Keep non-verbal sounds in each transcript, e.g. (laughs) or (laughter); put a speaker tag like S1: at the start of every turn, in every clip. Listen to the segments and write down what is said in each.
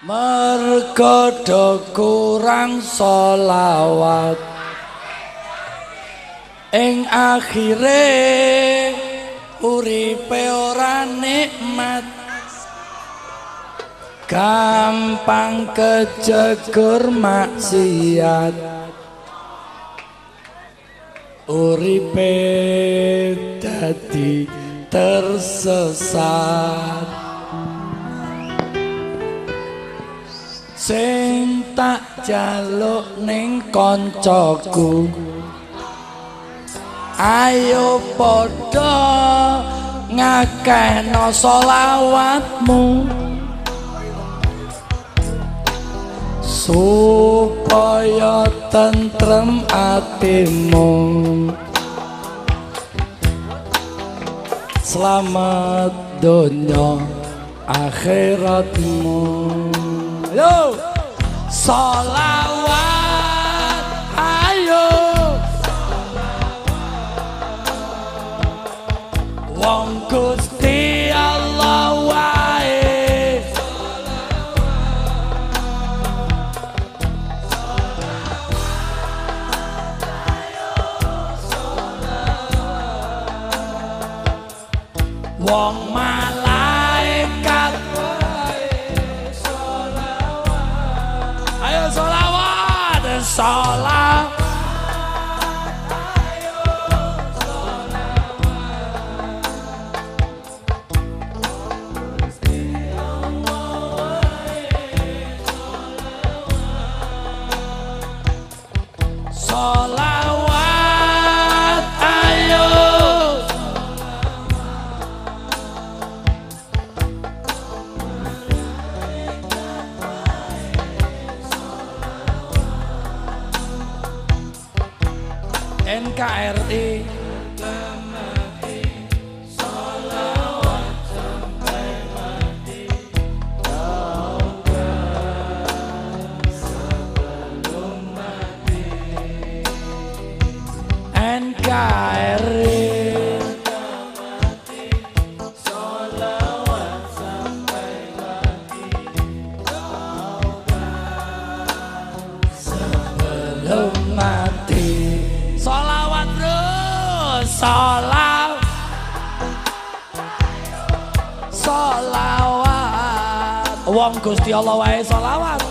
S1: mergo kurang solawat ing akhire uripe ora nikmat. Gampang kejegur maksiat. Uripe dadi tersesat sing tak jaluk ning kancaku. Ayo padha ngakehno selawatmu. Supaya tentrem atimu. Selamat dunia akhiratmu yo salawat. Ayo. Wong Gusti Allah wae. Wong malaikat 到啦。KRI Om Gusti Allah wae selawat.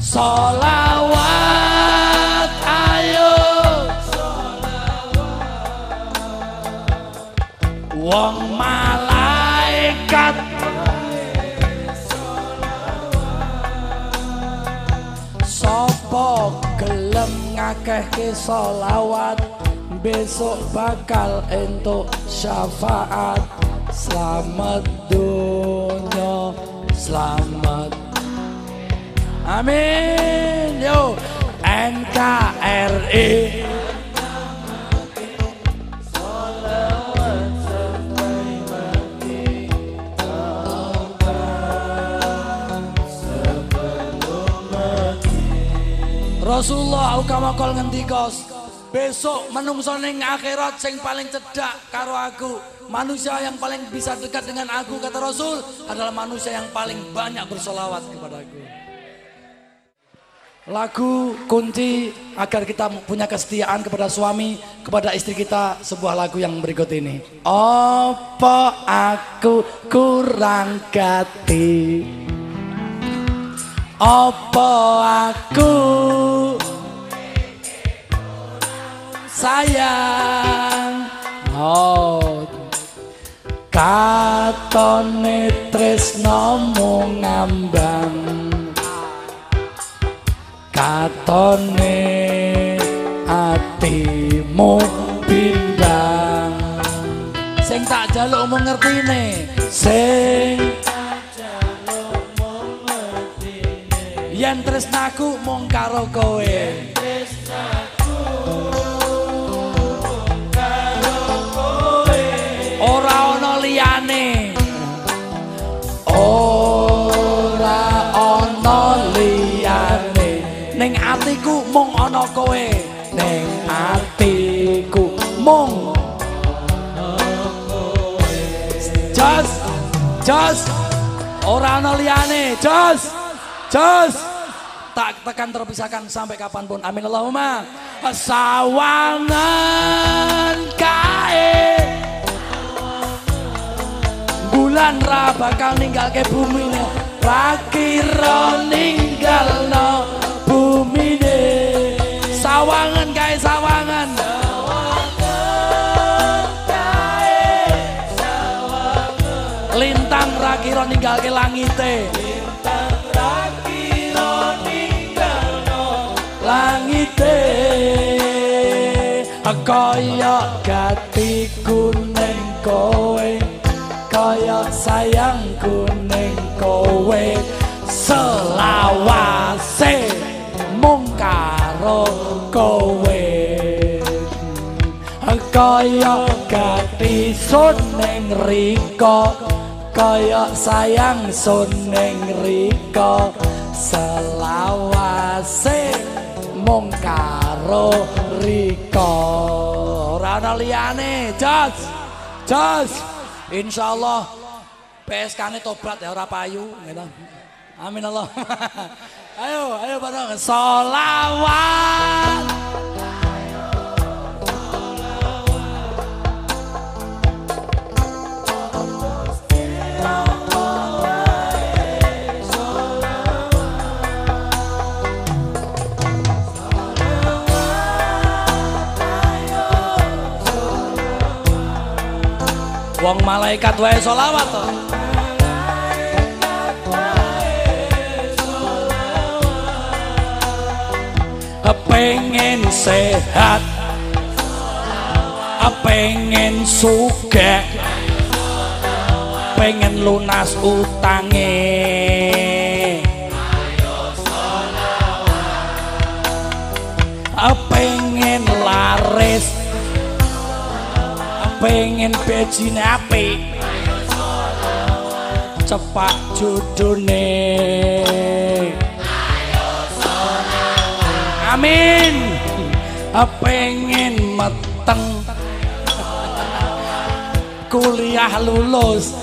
S1: Selawat ayo. Selawat Wong malaikat. Sopo gelem ngakeh ke salawat Besok bakal entuk syafaat. Selamat dunia. Selamat. Amin. Yo. NKRI Rasulullah ukama kol ngendikos Besok menungso ning akhirat sing paling cedak karo aku Manusia yang paling bisa dekat dengan aku kata Rasul Adalah manusia yang paling banyak bersolawat kepada aku Lagu kunci agar kita punya kesetiaan kepada suami, kepada istri kita sebuah lagu yang berikut ini. Apa aku kurang gati? Apa aku sayang? Oh, katone tresno mung ngambang. katone atimu bindang. Sing tak jaluk mung ngertine. Sing yen tresnaku mung karo kowe mung ana kowe ning atiku mung Jos, jos, orang liyane, jos, jos. Tak tekan terpisahkan sampai kapan pun. Amin Allahumma. Sawangan kae. Bulan ra bakal ninggal ke bumi ne. Ra kira ninggal no bumi ne. sawangan kae sawangan. Lintang rakira ninggalke langite. Langite. Kaya gati kuning kowe. Kaya sayangku ning kowe. Sel kaya gati suning riko kaya sayang suning riko selawase mung karo Riko ora ana liyane jos jos insyaallah PSK-ne tobat ya ora payu gitu. Amin Allah. (laughs) ayo, ayo bareng solawat. Wong malaikat wae solawat to. Pengen sehat. Pengen suge Pengen lunas utange. Pengen laris pengen bejine apik. Cepak judune amin. Pengen meteng. Kuliah lulus.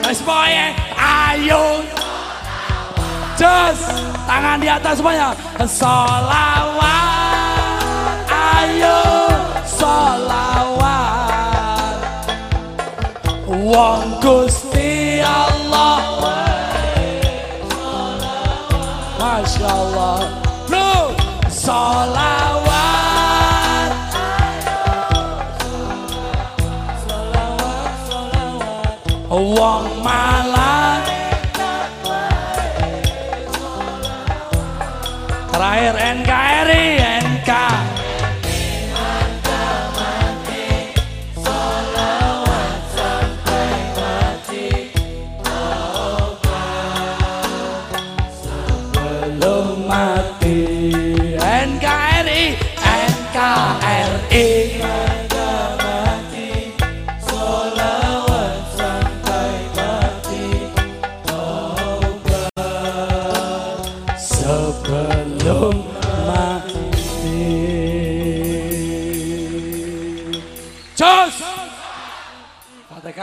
S1: Wes ayo. Jos, tangan di atas semuanya. Solawat ayo solawat wong Gusti Allah. Masya Allah Bro solawat wong malah terakhir NKRI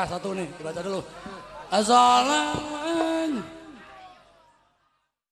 S1: satu nih, dibaca dulu. Assalamualaikum.